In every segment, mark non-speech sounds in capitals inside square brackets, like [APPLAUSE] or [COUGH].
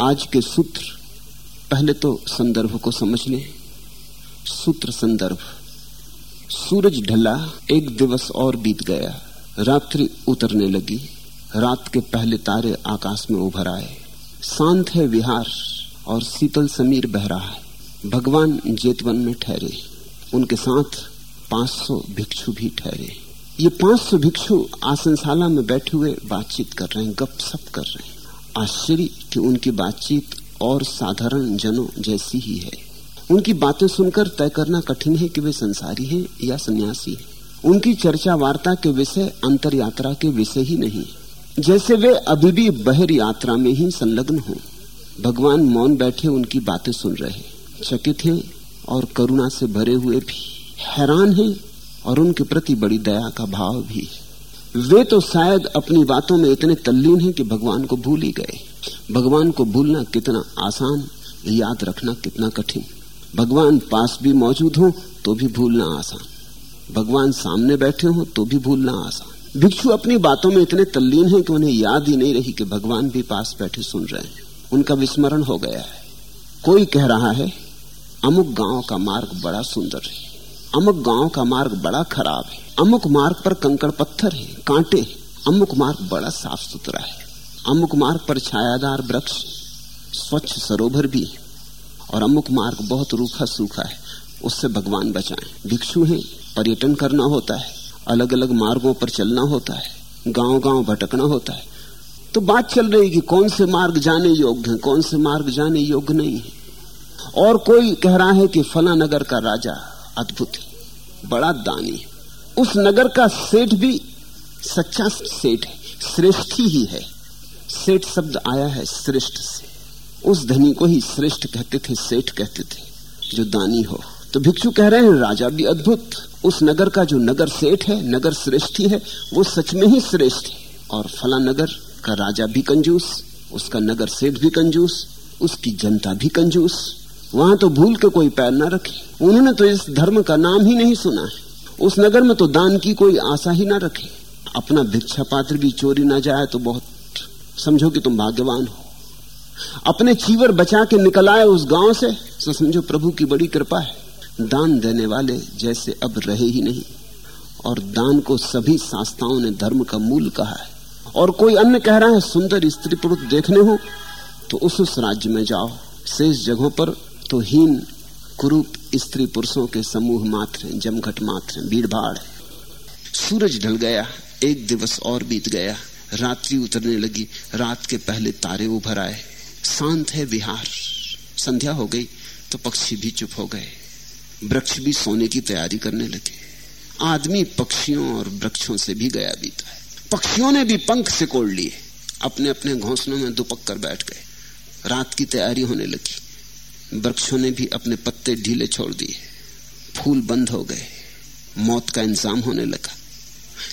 आज के सूत्र पहले तो संदर्भ को समझ लें। सूत्र संदर्भ। सूरज ढला, एक दिवस और बीत गया। रात्रि उतरने लगी। रात के पहले तारे आकाश में उभर आए। शांत है विहार और शीतल समीर बह रहा है। भगवान जेतवन में ठहरे। उनके साथ 500 भिक्षु भी ठहरे। ये 500 भिक्षु आसनशाला में बैठे हुए बातचीत कर रहे हैं गप सप कर रहे हैं। आश्चर्य कि उनकी बातचीत और साधारण जनों जैसी ही है। उनकी बातें सुनकर तय करना कठिन है कि वे संसारी हैं या सन्यासी हैं। उनकी चर्चा वार्ता के विषय अंतर यात्रा के विषय ही नहीं। जैसे वे अभी भी बहर यात्रा में ही संलग्न हों, भगवान मौन बैठे उनकी बातें सुन रहे चकित हैं और करुणा से भरे हुए भी, हैरान हैं और उनके प्रति बड़ी दया का भाव भी वे तो शायद अपनी बातों में इतने तल्लीन हैं कि भगवान को भूल ही गए। भगवान को भूलना कितना आसान, याद रखना कितना कठिन। भगवान पास भी मौजूद हो तो भी भूलना आसान। भगवान सामने बैठे हो तो भी भूलना आसान। भिक्षु अपनी बातों में इतने तल्लीन हैं कि उन्हें याद ही नहीं रही कि भगवान भी पास बैठे सुन रहे हैं। उनका विस्मरण हो गया है। कोई कह रहा है, अमुक गाँव का मार्ग बड़ा सुंदर है। अमुक गाँव का मार्ग बड़ा खराब है। अमुक मार्ग पर कंकड़ पत्थर है, कांटे अमुक मार्ग बड़ा साफ़ सुथरा है। अमुक मार्ग पर छायादार वृक्ष, स्वच्छ सरोवर भी है। और अमुक मार्ग बहुत रूखा सूखा है। उससे भगवान बचाए। भिक्षु है, पर्यटन करना होता है। अलग अलग मार्गों पर चलना होता है। गाँव गाँव भटकना होता है। तो बात चल रही कि कौन से मार्ग जाने योग्य हैं, कौन से मार्ग जाने योग्य नहीं है। और कोई कह रहा है कि फला नगर का राजा अद्भुत है, बड़ा दानी है। उस नगर का सेठ भी सच्चा सेठ है, श्रेष्ठ ही है। सेठ शब्द आया है श्रेष्ठ से। उस धनी को ही श्रेष्ठ कहते थे, सेठ कहते थे, जो दानी हो। तो भिक्षु कह रहे हैं, राजा भी अद्भुत। उस नगर का जो नगर सेठ है, नगर श्रेष्ठ है, वो सच में ही श्रेष्ठ है। और फला नगर का राजा भी कंजूस, उसका नगर सेठ भी कंजूस, उसकी जनता भी कंजूस। वहाँ तो भूल के कोई पैर ना रखे। उन्होंने तो इस धर्म का नाम ही नहीं सुना है। उस नगर में तो दान की कोई आशा ही ना रखे। अपना भिक्षा पात्र भी चोरी ना जाए तो बहुत समझो कि तुम भाग्यवान हो। अपने चीवर बचा के निकल आए उस गाँव से तो समझो प्रभु की बड़ी कृपा है। दान देने वाले जैसे अब रहे ही नहीं। और दान को सभी संस्थाओं ने धर्म का मूल कहा है। और कोई अन्य कह रहा है, सुंदर स्त्री पुरुष देखने हो तो उस उस राज्य में जाओ। शेष जगहों पर तो हीन, कुरूप स्त्री पुरुषों के समूह मात्र जमघट मात्र भीड़ भाड़ सूरज ढल गया, एक दिवस और बीत गया, रात्रि उतरने लगी, रात के पहले तारे उभर आए। शांत है विहार। संध्या हो गई तो पक्षी भी चुप हो गए। वृक्ष भी सोने की तैयारी करने लगे। आदमी पक्षियों और वृक्षों से भी गया बीता है। पक्षियों ने भी पंख सिकोड़ लिए। अपने अपने घोंसलों में दुपक कर बैठ गए। रात की तैयारी होने लगी। वृक्षों ने भी अपने पत्ते ढीले छोड़ दिए। फूल बंद हो गए। मौत का इंतज़ाम होने लगा।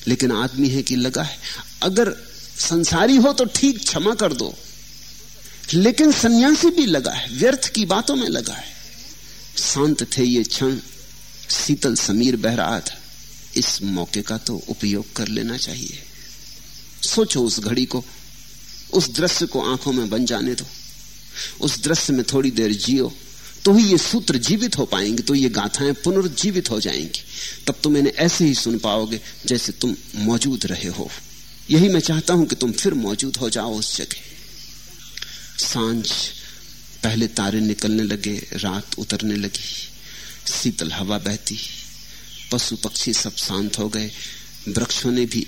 लेकिन आदमी है कि लगा है। अगर संसारी हो तो ठीक, क्षमा कर दो। लेकिन सन्यासी भी लगा है। व्यर्थ की बातों में लगा है। शांत थे ये क्षण। शीतल समीर बह रहा था। इस मौके का तो उपयोग कर लेना चाहिए। सोचो उस घड़ी को। उस दृश्य को आँखों में बन जाने दो। उस दृश्य में थोड़ी देर जियो तो ही ये सूत्र जीवित हो पाएँगे तो ये गाथाएँ पुनर्जीवित हो जाएँगी। तब तुम इन्हें ऐसे ही सुन पाओगे जैसे तुम मौजूद रहे हो। यही मैं चाहता हूँ कि तुम फिर मौजूद हो जाओ उस जगह। साँझ पहले तारे निकलने लगे, रात उतरने लगी, शीतल हवा बहती, पशु पक्षी सब शांत हो गए, वृक्षों ने भी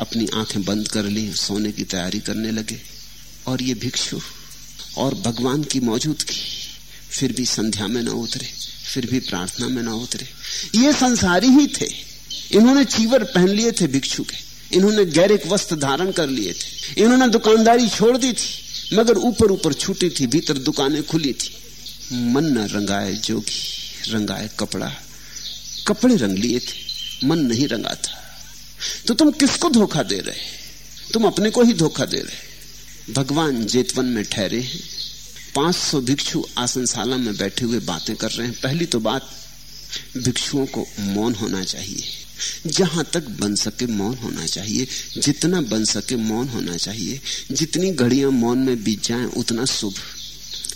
अपनी आँखें बंद कर ली, सोने की तैयारी करने लगे, और ये भिक्षु और भगवान की मौजूदगी। फिर भी संध्या में न उतरे, फिर भी प्रार्थना में न उतरे। ये संसारी ही थे। इन्होंने चीवर पहन लिए थे भिक्षु के। इन्होंने गैरिक वस्त्र धारण कर लिए थे। इन्होंने दुकानदारी छोड़ दी थी, मगर ऊपर ऊपर छूटी थी, भीतर दुकानें खुली थी। मन न रंगाए जोगी, रंगाए कपड़ा। कपड़े रंग लिए थे, मन नहीं रंगा था तो तुम किसको धोखा दे रहे? तुम अपने को ही धोखा दे रहे? भगवान जेतवन में ठहरे हैं। पाँच सौ भिक्षु आसनशाला में बैठे हुए बातें कर रहे हैं। पहली तो बात, भिक्षुओं को मौन होना चाहिए। जहाँ तक बन सके मौन होना चाहिए। जितना बन सके मौन होना चाहिए। जितनी घड़ियाँ मौन में बीत जाएँ, उतना शुभ।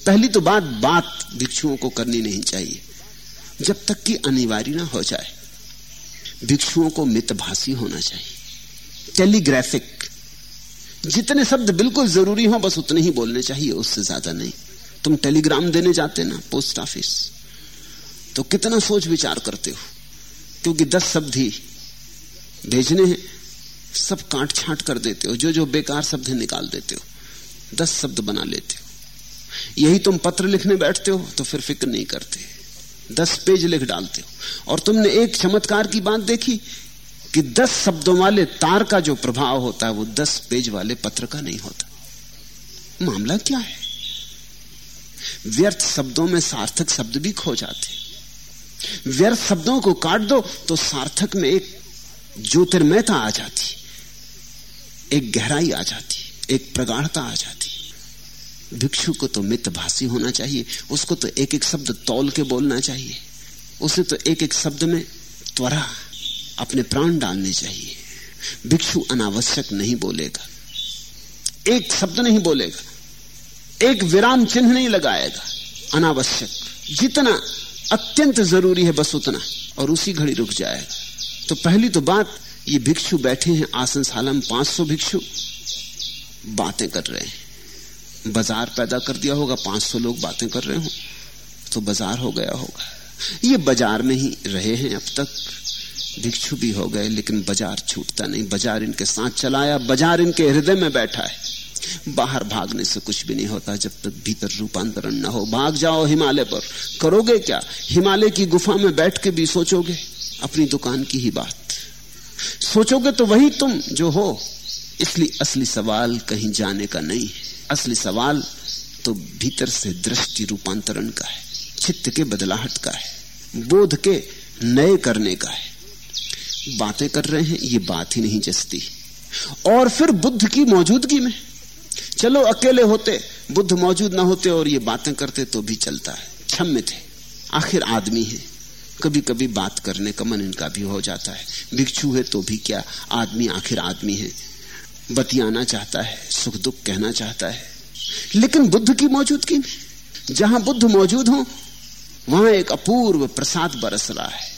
पहली तो बात बात भिक्षुओं को करनी नहीं चाहिए। जब तक कि अनिवार्य ना हो जाए, भिक्षुओं को मितभाषी होना चाहिए। टेलीग्राफिक जितने शब्द बिल्कुल ज़रूरी हो, बस उतने ही बोलने चाहिए, उससे ज़्यादा नहीं। तुम टेलीग्राम देने जाते ना, पोस्ट ऑफ़िस तो कितना सोच विचार करते हो? क्योंकि दस शब्द ही भेजने हैं, सब काट छाट कर देते हो जो जो बेकार शब्द है निकाल देते हो। दस शब्द बना लेते हो। यही तुम पत्र लिखने बैठते हो तो फिर फ़िक्र नहीं करते। दस पेज लिख डालते हो। और तुमने एक चमत्कार की बात देखी कि दस शब्दों वाले तार का जो प्रभाव होता है, वो दस पेज वाले पत्र का नहीं होता। मामला क्या है? व्यर्थ शब्दों में सार्थक शब्द भी खो जाते व्यर्थ शब्दों को काट दो तो सार्थक में एक ज्योतिर्मयता आ जाती एक गहराई आ जाती एक प्रगाढ़ता आ जाती भिक्षु को तो मितभाषी होना चाहिए, उसको तो एक एक शब्द तौल के बोलना चाहिए। उसे तो एक एक शब्द में त्वरा अपने प्राण डालने चाहिए। भिक्षु अनावश्यक नहीं बोलेगा। एक शब्द नहीं बोलेगा। एक विराम चिन्ह नहीं लगाएगा। अनावश्यक। जितना अत्यंत ज़रूरी है बस उतना, और उसी घड़ी रुक जाएगा। तो पहली तो बात, ये भिक्षु बैठे हैं आसनशाला में पाँच भिक्षु। बातें कर रहे हैं। बाज़ार पैदा कर दिया होगा, पाँच सौ लोग बातें कर रहे हो। तो बाज़ार हो गया होगा। ये बाज़ार में ही रहे हैं अब तक। भिक्षु भी हो गए, लेकिन बाज़ार छूटता नहीं। बाज़ार इनके साथ चलाया, बाज़ार इनके हृदय में बैठा है। बाहर भागने से कुछ भी नहीं होता, जब तक भीतर रूपांतरण न हो। भाग जाओ हिमालय पर। करोगे क्या? हिमालय की गुफा में बैठ के भी सोचोगे? अपनी दुकान की ही बात। सोचोगे तो वही तुम जो हो। इसलिए असली सवाल कहीं जाने का नहीं है। असली सवाल तो भीतर से दृष्टि रूपांतरण का है, चित्त के बदलाहट का है, बोध के नए करने का है। बातें कर रहे हैं, ये बात ही नहीं जसती। और फिर बुद्ध की मौजूदगी में, चलो अकेले होते, बुद्ध मौजूद ना होते और ये बातें करते तो भी चलता है क्षम्य थे आखिर आदमी है। कभी कभी बात करने का मन इनका भी हो जाता है, भिक्षु है तो भी क्या आदमी आखिर आदमी है। बतियाना चाहता है, सुख दुख कहना चाहता है। लेकिन बुद्ध की मौजूदगी में, जहाँ बुद्ध मौजूद हो, वहाँ एक अपूर्व प्रसाद बरस रहा है।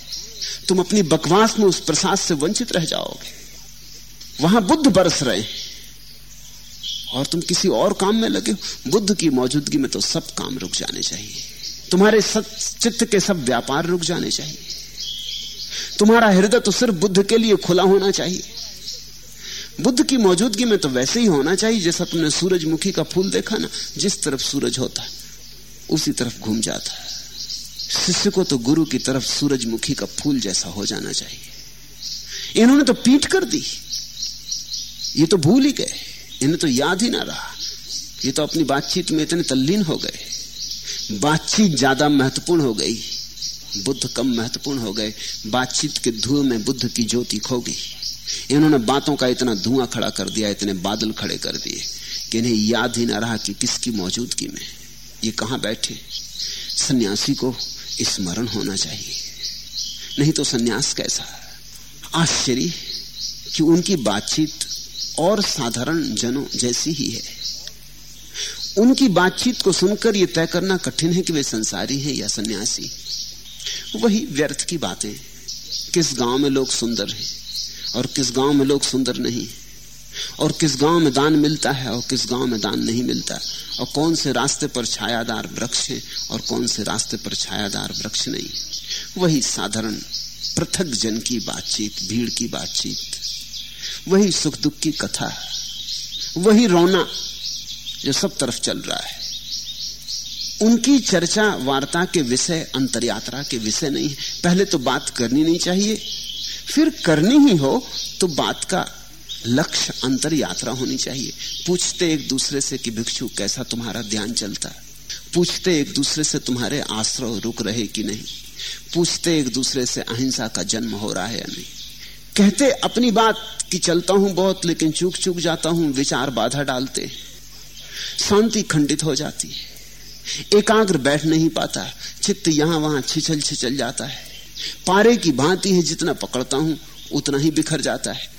तुम अपनी बकवास में उस प्रसाद से वंचित रह जाओगे। वहाँ बुद्ध बरस रहे और तुम किसी और काम में लगे बुद्ध की मौजूदगी में तो सब काम रुक जाने चाहिए। तुम्हारे चित्त के सब व्यापार रुक जाने चाहिए। तुम्हारा हृदय तो सिर्फ़ बुद्ध के लिए खुला होना चाहिए। बुद्ध की मौजूदगी में तो वैसे ही होना चाहिए जैसा तुमने सूरजमुखी का फूल देखा ना, जिस तरफ़ सूरज होता है, उसी तरफ़ घूम जाता है। शिष्य को तो गुरु की तरफ़ सूरजमुखी का फूल जैसा हो जाना चाहिए। इन्होंने तो पीठ कर दी। ये तो भूल ही गए। इन्हें तो याद ही ना रहा। ये तो अपनी बातचीत में इतने तल्लीन हो गए। बातचीत ज़्यादा महत्वपूर्ण हो गई। बुद्ध कम महत्वपूर्ण हो गए। बातचीत के धुएँ में बुद्ध की ज्योति खो गई। इन्होंने बातों का इतना धुआँ खड़ा कर दिया, इतने बादल खड़े कर दिए कि इन्हें याद ही ना रहा कि किसकी मौजूदगी में। ये कहाँ बैठे? सन्यासी को स्मरण होना चाहिए। नहीं तो सन्यास कैसा? आश्चर्य कि उनकी बातचीत और साधारण जनों जैसी ही है। उनकी बातचीत को सुनकर यह तय करना कठिन है कि वे संसारी हैं या सन्यासी। वही व्यर्थ की बातें। किस गाँव में लोग सुंदर हैं और किस गाँव में लोग सुंदर नहीं। और किस गाँव में दान मिलता है और किस गाँव में दान नहीं मिलता और कौन से रास्ते पर छायादार वृक्ष है और कौन से रास्ते पर छायादार वृक्ष नहीं? वही साधारण पृथक जन की बातचीत, भीड़ की बातचीत। वही सुख दुख की कथा। वही रोना जो सब तरफ़ चल रहा है। उनकी चर्चा, वार्ता के विषय, अंतरयात्रा के विषय नहीं है। पहले तो बात करनी नहीं चाहिए, फिर करनी ही हो तो बात का लक्ष्य अंतर यात्रा होनी चाहिए। पूछते एक दूसरे से कि, भिक्षु, कैसा तुम्हारा ध्यान चलता? है पूछते एक दूसरे से तुम्हारे आश्रय रुक रहे कि नहीं? पूछते एक दूसरे से अहिंसा का जन्म हो रहा है या नहीं? कहते अपनी बात की चलता हूँ बहुत, लेकिन चूक चूक जाता हूँ, विचार बाधा डालते। शांति खंडित हो जाती है। एकाग्र बैठ नहीं पाता। चित्त यहाँ वहाँ छिछल छिचल जाता है। पारे की भांति है, जितना पकड़ता हूँ, उतना ही बिखर जाता है।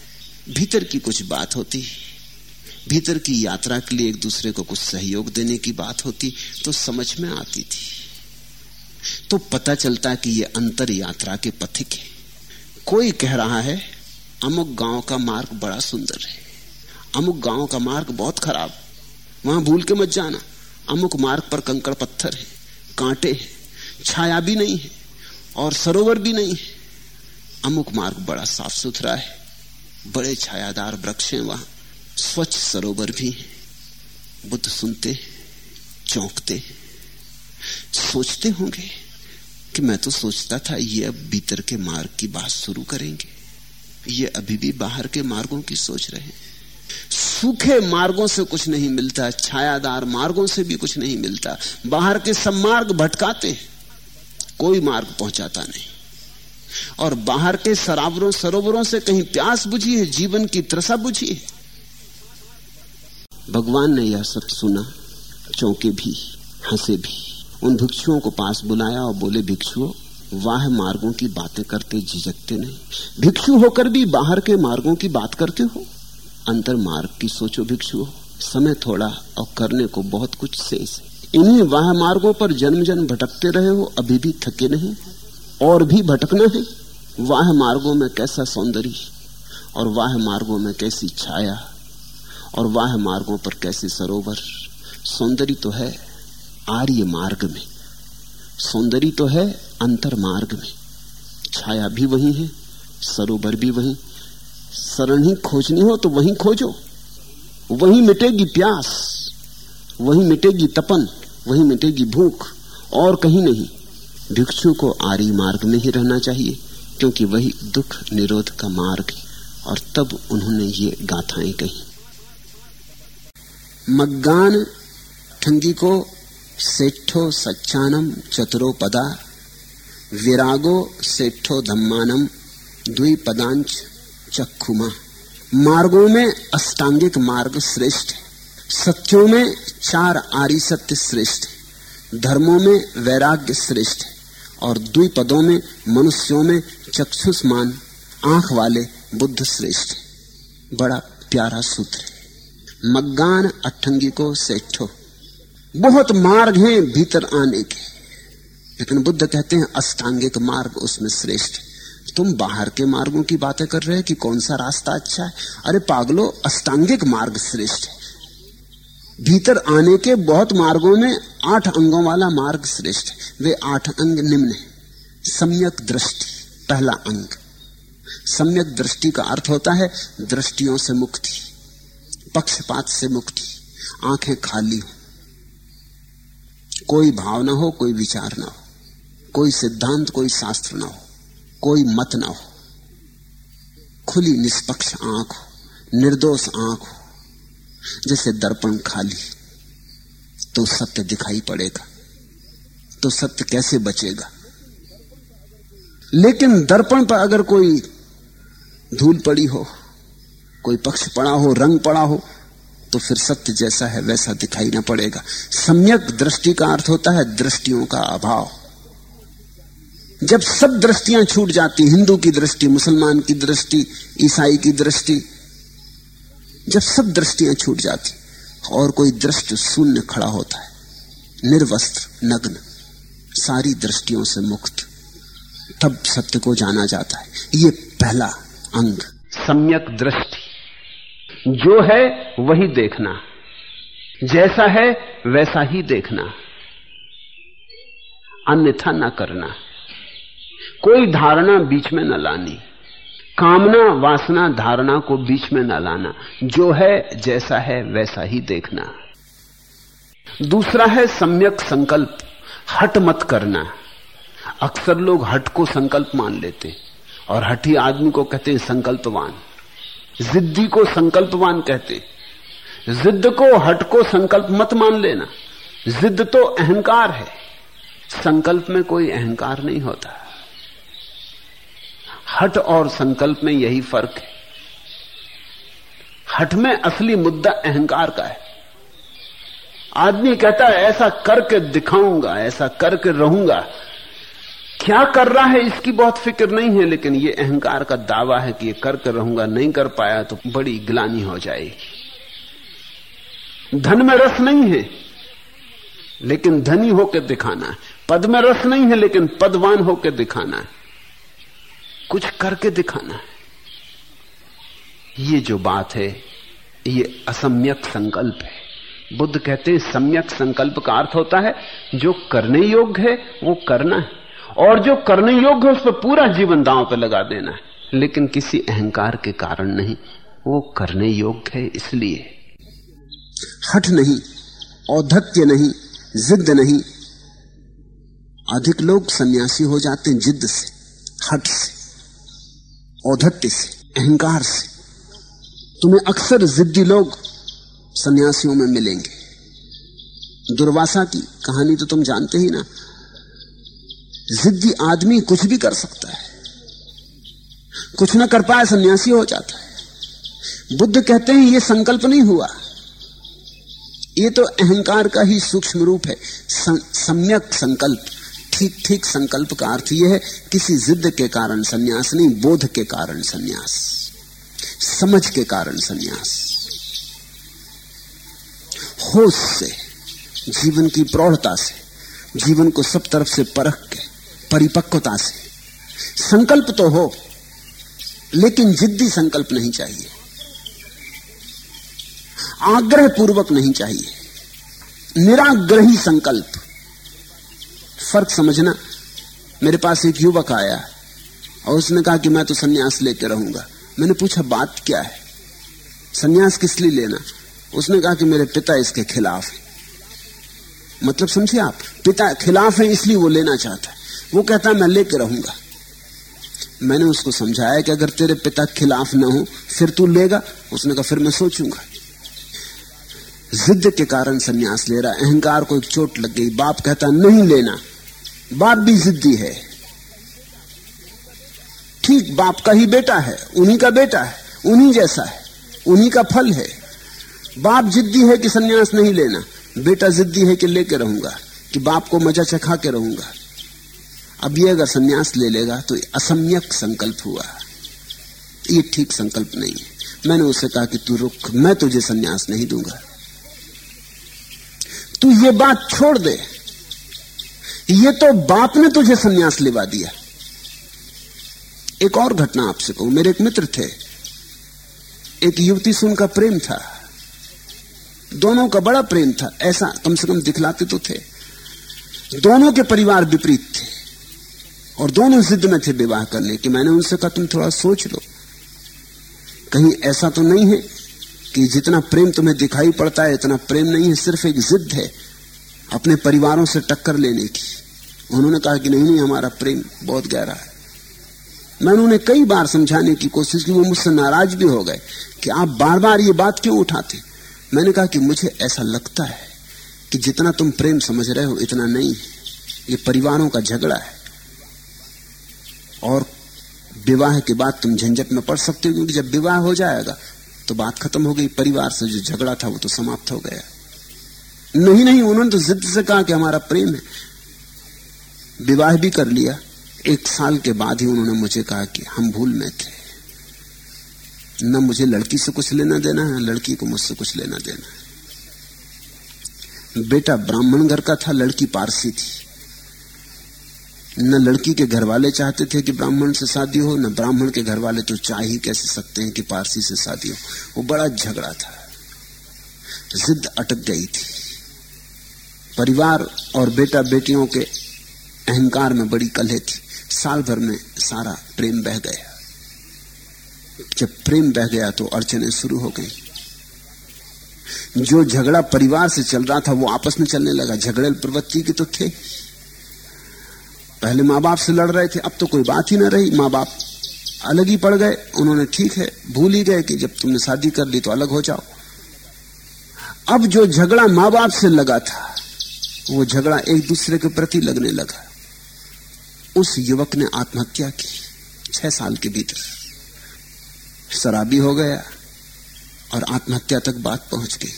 भीतर की कुछ बात होती, भीतर की यात्रा के लिए एक दूसरे को कुछ सहयोग देने की बात होती तो समझ में आती थी। तो पता चलता कि ये अंतर यात्रा के पथिक है। कोई कह रहा है, अमुक गाँव का मार्ग बड़ा सुंदर है, अमुक गाँव का मार्ग बहुत खराब, वहाँ भूल के मत जाना, अमुक मार्ग पर कंकड़ पत्थर है, कांटे है, छाया भी नहीं है, और सरोवर भी नहीं है। अमुक मार्ग बड़ा साफ़ सुथरा है बड़े छायादार वृक्ष हैं वहाँ, स्वच्छ सरोवर भी, बुद्ध सुनते, चौंकते। सोचते होंगे कि मैं तो सोचता था ये अब भीतर के मार्ग की बात शुरू करेंगे। ये अभी भी बाहर के मार्गों की सोच रहे हैं। सूखे मार्गों से कुछ नहीं मिलता, छायादार मार्गों से भी कुछ नहीं मिलता। बाहर के सब मार्ग भटकाते कोई मार्ग पहुंचाता नहीं। और बाहर के सरावरों, सरोवरों से कहीं प्यास बुझी है, जीवन की त्रसा बुझी है। भगवान ने यह सब सुना, चौंके भी, हंसे भी, उन भिक्षुओं को पास बुलाया और बोले, भिक्षुओं, वाह मार्गों की बातें करते झिझकते नहीं। भिक्षु होकर भी बाहर के मार्गों की बात करते हो? अंतर मार्ग की सोचो भिक्षु। समय थोड़ा और करने को बहुत कुछ शेष इन्हीं वाह मार्गों पर जन्म जन्म भटकते रहे हो, अभी भी थके नहीं। और भी भटकना है? वाह मार्गों में कैसा सौंदर्य, और वाह मार्गों में कैसी छाया, और वाह मार्गों पर कैसे सरोवर। सौंदर्य तो है आर्य मार्ग में। सौंदर्य तो है अंतर मार्ग में। छाया भी वही है, सरोवर भी वही। शरण ही खोजनी हो तो वहीं खोजो। वहीं मिटेगी प्यास, वहीं मिटेगी तपन, वहीं मिटेगी भूख, और कहीं नहीं। भिक्षु को आरी मार्ग में ही रहना चाहिए, क्योंकि वही दुख निरोध का मार्ग है, और तब उन्होंने ये गाथाएँ कही। मग्गान ठंगी को सेठो सच्चानम चतुरो पदा विरागो सेठो धम्मानम द्विपदांच चक्षुमा मार्गों में अष्टांगिक मार्ग श्रेष्ठ सत्यों में चार आरी सत्य श्रेष्ठ धर्मों में वैराग्य श्रेष्ठ और द्विपदों में, मनुष्यों में चक्षुष्मान, आँख वाले बुद्ध श्रेष्ठ बड़ा प्यारा सूत्र है। मग्गान अठंगी को सेठो। बहुत मार्ग हैं, भीतर आने के। लेकिन बुद्ध कहते हैं, अष्टांगिक मार्ग उसमें श्रेष्ठ। तुम बाहर के मार्गों की बातें कर रहे हैं कि कौन सा रास्ता अच्छा है? अरे पागलो, अष्टांगिक मार्ग श्रेष्ठ है। भीतर आने के बहुत मार्गों में आठ अंगों वाला मार्ग श्रेष्ठ है। वे आठ अंग निम्न है। सम्यक दृष्टि, पहला अंग। सम्यक दृष्टि का अर्थ होता है दृष्टियों से मुक्ति, पक्षपात से मुक्ति, आँखें खाली हो। कोई भाव ना हो, कोई विचार ना हो। कोई सिद्धांत, कोई शास्त्र ना हो। कोई मत ना हो। खुली निष्पक्ष आँख हो। निर्दोष आँख हो। जैसे दर्पण खाली तो सत्य दिखाई पड़ेगा तो सत्य कैसे बचेगा? लेकिन दर्पण पर अगर कोई धूल पड़ी हो, कोई पक्ष पड़ा हो, रंग पड़ा हो तो फिर सत्य जैसा है, वैसा दिखाई ना पड़ेगा। सम्यक दृष्टि का अर्थ होता है दृष्टियों का अभाव। जब सब दृष्टियाँ छूट जाती, हिंदू की दृष्टि, मुसलमान की दृष्टि, ईसाई की दृष्टि जब सब दृष्टियाँ छूट जाती और कोई दृष्ट शून्य खड़ा होता है, निर्वस्त्र, नग्न, सारी दृष्टियों से मुक्त, तब सत्य को जाना जाता है। ये पहला अंग। सम्यक दृष्टि। जो है वही देखना। जैसा है वैसा ही देखना। अन्यथा ना करना। कोई धारणा बीच में न लानी। कामना, वासना, धारणा को बीच में न लाना। जो है, जैसा है, वैसा ही देखना। दूसरा है सम्यक संकल्प। हट मत करना। अक्सर लोग हट को संकल्प मान लेते और हठी आदमी को कहते हैं संकल्पवान। जिद्दी को संकल्पवान कहते जिद्द को, हट को संकल्प मत मान लेना। जिद्द तो अहंकार है। संकल्प में कोई अहंकार नहीं होता। हट और संकल्प में यही फ़र्क है। हट में असली मुद्दा अहंकार का है। आदमी कहता है, ऐसा करके दिखाऊँगा, ऐसा करके रहूँगा। क्या कर रहा है इसकी बहुत फ़िक्र नहीं है, लेकिन ये अहंकार का दावा है कि ये कर कर रहूँगा, नहीं कर पाया तो बड़ी ग्लानी हो जाएगी। धन में रस नहीं है, लेकिन धनी होकर दिखाना है। पद में रस नहीं है, लेकिन पदवान होकर दिखाना है। कुछ करके दिखाना है। ये जो बात है, ये असम्यक संकल्प है। बुद्ध कहते हैं, सम्यक संकल्प का अर्थ होता है, जो करने योग्य है, वो करना है। और जो करने योग्य है उस पर पूरा जीवन दांव पे लगा देना है। लेकिन किसी अहंकार के कारण नहीं, वो करने योग्य है इसलिए। हट नहीं औधत्य नहीं जिद नहीं। अधिक लोग सन्यासी हो जाते हैं जिद से हट से। औधत्य से, अहंकार से। तुम्हें अक्सर जिद्दी लोग सन्यासियों में मिलेंगे। दुर्वासा की कहानी तो तुम जानते ही ना। जिद्दी आदमी कुछ भी कर सकता है। कुछ ना कर पाए सन्यासी हो जाता है। बुद्ध कहते हैं यह संकल्प नहीं हुआ। यह तो अहंकार का ही सूक्ष्म रूप है। सम्यक संकल्प। ठीक ठीक संकल्प का अर्थ यह है, किसी जिद के कारण सन्यास नहीं, बोध के कारण सन्यास, समझ के कारण सन्यास। होश से, जीवन की प्रौढ़ता से, जीवन को सब तरफ़ से परख के, परिपक्वता से। संकल्प तो हो, लेकिन जिद्दी संकल्प नहीं चाहिए। आग्रह पूर्वक नहीं चाहिए। निराग्रही संकल्प। फ़र्क समझना। मेरे पास एक युवक आया और उसने कहा कि मैं तो सन्यास लेके रहूँगा। मैंने पूछा, बात क्या है? सन्यास किस लिए लेना? उसने कहा कि मेरे पिता इसके खिलाफ है। मतलब समझे आप? पिता खिलाफ है, इसलिए वो लेना चाहता है। वो कहता मैं लेके रहूँगा। मैंने उसको समझाया कि अगर तेरे पिता खिलाफ ना हो, फिर तू लेगा। उसने कहा, फिर मैं सोचूँगा। जिद के कारण सन्यास ले रहा अहंकार को एक चोट लग गई। बाप कहता, नहीं लेना। बाप भी जिद्दी है। ठीक बाप का ही बेटा है, उन्हीं का बेटा है, उन्हीं जैसा है, उन्हीं का फल है। बाप जिद्दी है कि सन्यास नहीं लेना, बेटा जिद्दी है कि लेके रहूँगा, कि बाप को मज़ा चखा के रहूँगा। अब ये अगर सन्यास ले लेगा तो असम्यक संकल्प हुआ। ये ठीक संकल्प नहीं है। मैंने उससे कहा कि तू रुक मैं तुझे सन्यास नहीं दूँगा। तू ये बात छोड़ दे। ये तो बाप ने तुझे सन्यास लेवा दिया। एक और घटना आपसे कहूँ। मेरे एक मित्र थे। एक युवती से उनका प्रेम था। दोनों का बड़ा प्रेम था। ऐसा कम से कम दिखलाते तो थे। दोनों के परिवार विपरीत थे। और दोनों जिद में थे विवाह करने की। मैंने उनसे कहा, तुम थोड़ा सोच लो। कहीं ऐसा तो नहीं है कि जितना प्रेम तुम्हें दिखाई पड़ता है, इतना प्रेम नहीं है। सिर्फ़ एक जिद है। अपने परिवारों से टक्कर लेने की। उन्होंने कहा कि नहीं नहीं हमारा प्रेम बहुत गहरा है। मैंने उन्हें कई बार समझाने की कोशिश की, वो मुझसे नाराज़ भी हो गए कि आप बार बार ये बात क्यों उठाते? मैंने कहा कि मुझे ऐसा लगता है कि जितना तुम प्रेम समझ रहे हो, इतना नहीं ये परिवारों का झगड़ा है। और विवाह के बाद तुम झंझट में पड़ सकते हो, क्योंकि जब विवाह हो जाएगा तो बात खत्म हो गई। परिवार से जो झगड़ा था, वो तो समाप्त हो गया। नहीं नहीं, उन्होंने तो जिद से कहा कि हमारा प्रेम है। विवाह भी कर लिया। एक साल के बाद ही उन्होंने मुझे कहा कि हम भूल में थे न मुझे लड़की से कुछ लेना देना है लड़की को मुझसे कुछ लेना देना है। बेटा ब्राह्मण घर का था, लड़की पारसी थी। न लड़की के घर वाले चाहते थे कि ब्राह्मण से शादी हो, न ब्राह्मण के घर वाले तो चाह ही कैसे सकते हैं कि पारसी से शादी हो। वो बड़ा झगड़ा था। जिद अटक गई थी। परिवार और बेटा बेटियों के अहंकार में बड़ी कलह थी। साल भर में सारा प्रेम बह गया। जब प्रेम बह गया तो अड़चने शुरू हो गई। जो झगड़ा परिवार से चल रहा था वो आपस में चलने लगा। झगड़े प्रवृत्ति के तो थे। पहले माँ बाप से लड़ रहे थे, अब तो कोई बात ही ना रही। माँ बाप अलग ही पड़ गए। उन्होंने ठीक है, भूल ही गए कि जब तुमने शादी कर ली तो अलग हो जाओ। अब जो झगड़ा माँ बाप से लगा था वो झगड़ा एक दूसरे के प्रति लगने लगा। उस युवक ने आत्महत्या की, छह साल के भीतर। शराबी हो गया और आत्महत्या तक बात पहुँच गई।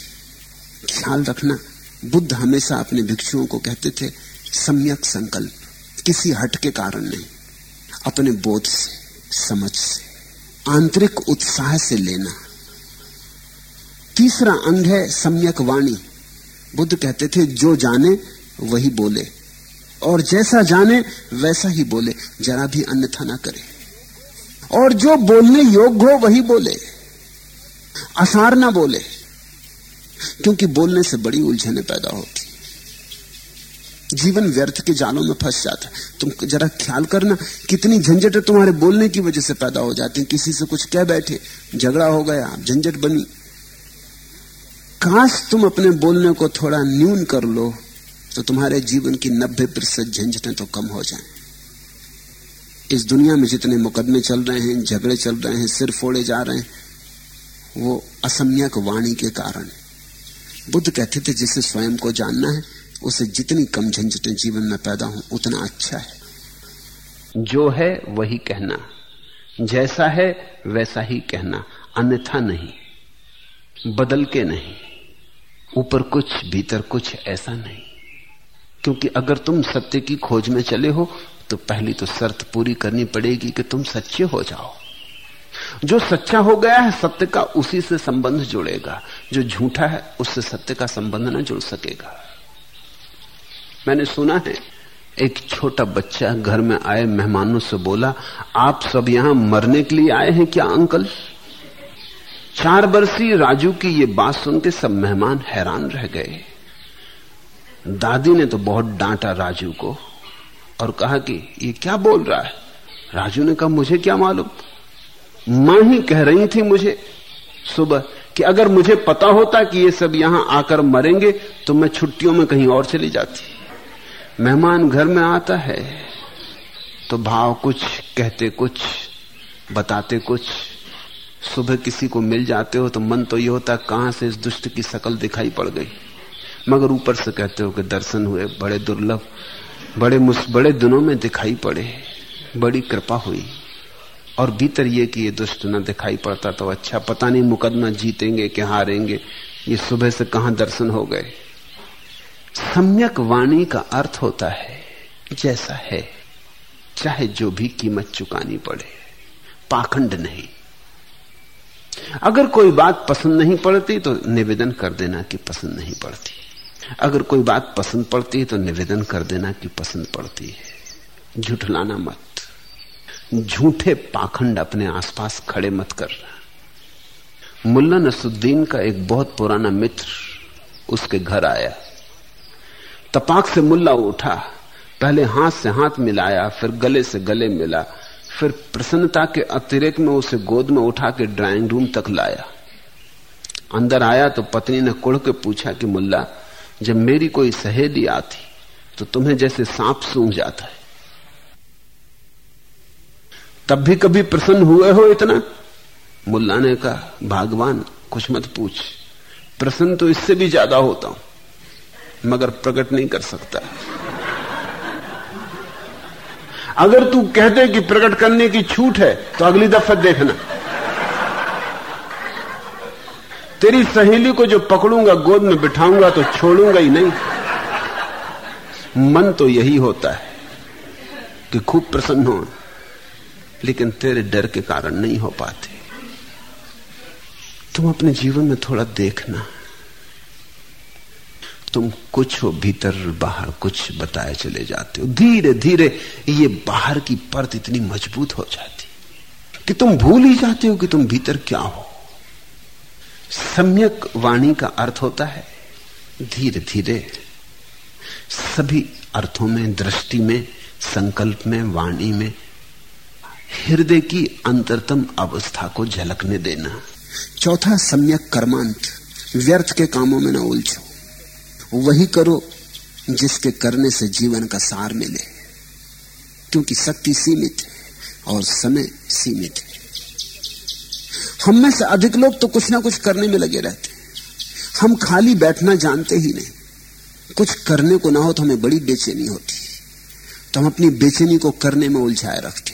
ख्याल रखना, बुद्ध हमेशा अपने भिक्षुओं को कहते थे, सम्यक संकल्प, किसी हट के कारण नहीं। अपने बोध से, समझ से, आंतरिक उत्साह से लेना। तीसरा अंग है सम्यक वाणी। बुद्ध कहते थे, जो जाने, वही बोले। और जैसा जाने, वैसा ही बोले। जरा भी अन्यथा ना करे। और जो बोलने योग्य हो, वही बोले। असार ना बोले। क्योंकि बोलने से बड़ी उलझने पैदा होती। जीवन व्यर्थ के जालों में फंस जाता। तुम जरा ख्याल करना, कितनी झंझट तुम्हारे बोलने की वजह से पैदा हो जाती। किसी से कुछ कह बैठे, झगड़ा हो गया झंझट बनी काश तुम अपने बोलने को थोड़ा न्यून कर लो तो तुम्हारे जीवन की नब्बे प्रतिशत झंझटें तो कम हो जाएँ। इस दुनिया में जितने मुकदमे चल रहे हैं, झगड़े चल रहे हैं, सिर फोड़े जा रहे हैं, वो असम्यक वाणी के कारण बुद्ध कहते थे, जिसे स्वयं को जानना है, उसे जितनी कम झंझटें जीवन में पैदा हो, उतना अच्छा है। जो है वही कहना। जैसा है वैसा ही कहना, अन्यथा नहीं, बदल के नहीं। ऊपर कुछ, भीतर कुछ, ऐसा नहीं। क्योंकि अगर तुम सत्य की खोज में चले हो तो पहली तो शर्त पूरी करनी पड़ेगी कि तुम सच्चे हो जाओ। जो सच्चा हो गया है, सत्य का उसी से संबंध जुड़ेगा। जो झूठा है, उससे सत्य का संबंध ना जुड़ सकेगा। मैंने सुना है, एक छोटा बच्चा घर में आए, मेहमानों से बोला, आप सब यहाँ मरने के लिए आए हैं क्या, अंकल? चार वर्षीय राजू की ये बात सुन के सब मेहमान हैरान रह गए। दादी ने तो बहुत डांटा राजू को और कहा कि ये क्या बोल रहा है? राजू ने कहा, मुझे क्या मालूम? माँ ही कह रही थी मुझे सुबह कि अगर मुझे पता होता कि ये सब यहाँ आकर मरेंगे तो मैं छुट्टियों में कहीं और चली जाती। मेहमान घर में आता है तो भाव कुछ, कहते कुछ, बताते कुछ सुबह किसी को मिल जाते हो तो मन तो ये होता कहाँ से इस दुष्ट की शकल दिखाई पड़ गई? मगर ऊपर से कहते हो कि दर्शन हुए, बड़े दुर्लभ, बड़े मुस, बड़े दिनों में दिखाई पड़े, बड़ी कृपा हुई। और भीतर ये कि ये दुष्ट न दिखाई पड़ता तो अच्छा पता नहीं मुकदमा जीतेंगे कि हारेंगे, ये सुबह से कहाँ दर्शन हो गए? सम्यक वाणी का अर्थ होता है, जैसा है, चाहे जो भी कीमत चुकानी पड़े, पाखंड नहीं। अगर कोई बात पसंद नहीं पड़ती तो निवेदन कर देना कि पसंद नहीं पड़ती। अगर कोई बात पसंद पड़ती है तो निवेदन कर देना कि पसंद पड़ती है। झुठलाना मत। झूठे पाखंड अपने आसपास खड़े मत कर मुल्ला नसुद्दीन का एक बहुत पुराना मित्र उसके घर आया। तपाक से मुल्ला उठा, पहले हाथ से हाथ मिलाया, फिर गले से गले मिला। फिर प्रसन्नता के अतिरिक्त में उसे गोद में उठा के ड्राइंग रूम तक लाया। अंदर आया तो पत्नी ने कुड़ के पूछा कि, मुल्ला, जब मेरी कोई सहेली आती तो तुम्हें जैसे सांप सूंघ जाता है। तब भी कभी प्रसन्न हुए हो इतना? मुल्ला ने कहा, भगवान, कुछ मत पूछ। प्रसन्न तो इससे भी ज़्यादा होता हूँ, मगर प्रकट नहीं कर सकता। अगर तू कहते कि प्रकट करने की छूट है तो अगली दफ़ा देखना। तेरी सहेली को जो पकड़ूँगा, गोद में बिठाऊँगा तो छोड़ूँगा ही नहीं। मन तो यही होता है कि खूब प्रसन्न हो, लेकिन तेरे डर के कारण नहीं हो पाते। तुम अपने जीवन में थोड़ा देखना। तुम कुछ हो भीतर बाहर कुछ बताए चले जाते हो। धीरे धीरे ये बाहर की परत इतनी मज़बूत हो जाती कि तुम भूल ही जाते हो कि तुम भीतर क्या हो। सम्यक वाणी का अर्थ होता है धीरे धीरे सभी अर्थों में, दृष्टि में, संकल्प में, वाणी में, हृदय की अंतरतम अवस्था को झलकने देना। चौथा सम्यक कर्मांत, व्यर्थ के कामों में न उलझो। वही करो जिसके करने से जीवन का सार मिले। क्योंकि शक्ति सीमित है और समय सीमित है। हम में से अधिक लोग तो कुछ ना कुछ करने में लगे रहते हम खाली बैठना जानते ही नहीं। कुछ करने को ना हो तो हमें बड़ी बेचैनी होती तो हम अपनी बेचैनी को करने में उलझाए रखते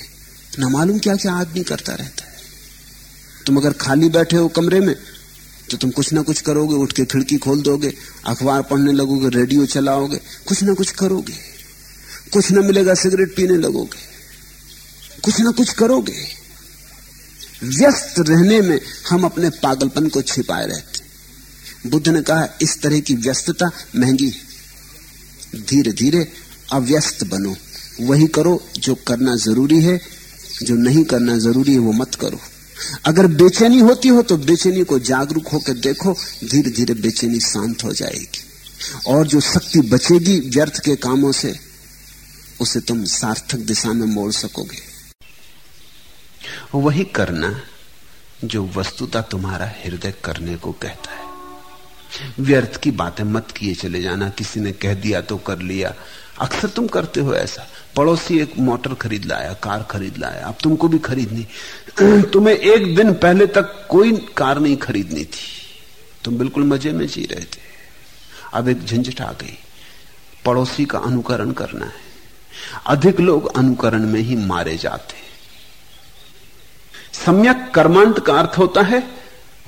ना मालूम क्या क्या आदमी करता रहता है। तुम अगर खाली बैठे हो कमरे में तो तुम कुछ ना कुछ करोगे, उठ के खिड़की खोल दोगे, अखबार पढ़ने लगोगे, रेडियो चलाओगे, कुछ ना कुछ करोगे। कुछ ना मिलेगा, सिगरेट पीने लगोगे। कुछ ना कुछ करोगे। व्यस्त रहने में हम अपने पागलपन को छिपाए रहते बुद्ध ने कहा, इस तरह की व्यस्तता महँगी धीरे धीरे अव्यस्त बनो। वही करो जो करना ज़रूरी है, जो नहीं करना ज़रूरी है, वो मत करो। अगर बेचैनी होती हो तो बेचैनी को जागरूक होकर देखो धीरे धीरे बेचैनी शांत हो जाएगी। और जो शक्ति बचेगी व्यर्थ के कामों से, उसे तुम सार्थक दिशा में मोड़ सकोगे। वही करना जो वस्तुता तुम्हारा हृदय करने को कहता है। व्यर्थ की बातें मत किए चले जाना, किसी ने कह दिया तो कर लिया। अक्सर तुम करते हो ऐसा। पड़ोसी एक मोटर खरीद लाया, कार खरीद लाया। अब तुमको भी खरीदनी। [CLEARS THROAT] तुम्हें एक दिन पहले तक कोई कार नहीं खरीदनी थी। तुम बिल्कुल मज़े में जी रहे थे। अब एक झंझट आ गई। पड़ोसी का अनुकरण करना है। अधिक लोग अनुकरण में ही मारे जाते। सम्यक कर्मांत का अर्थ होता है,